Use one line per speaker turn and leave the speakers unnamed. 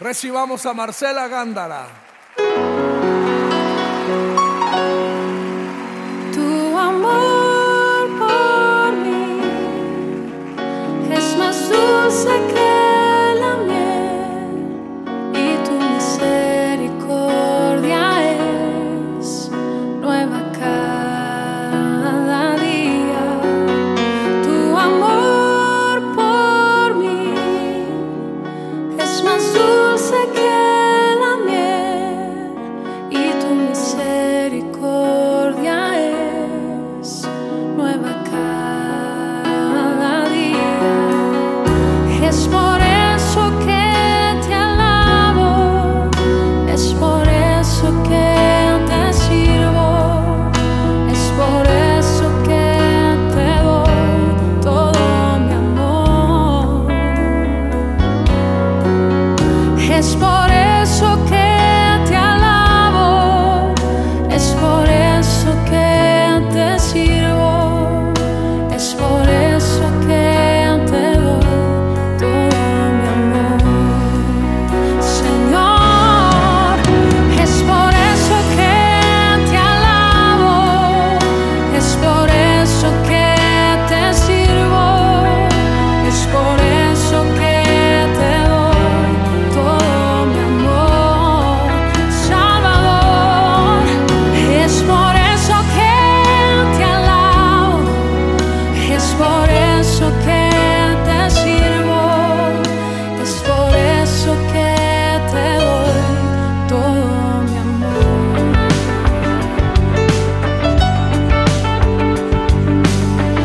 Recibamos a Marcela Gándara.
Tu amor por mí es más dulce que Es por eso que te alabo, es por eso que te sirvo, es por eso que te doy todo mi amor, es por eso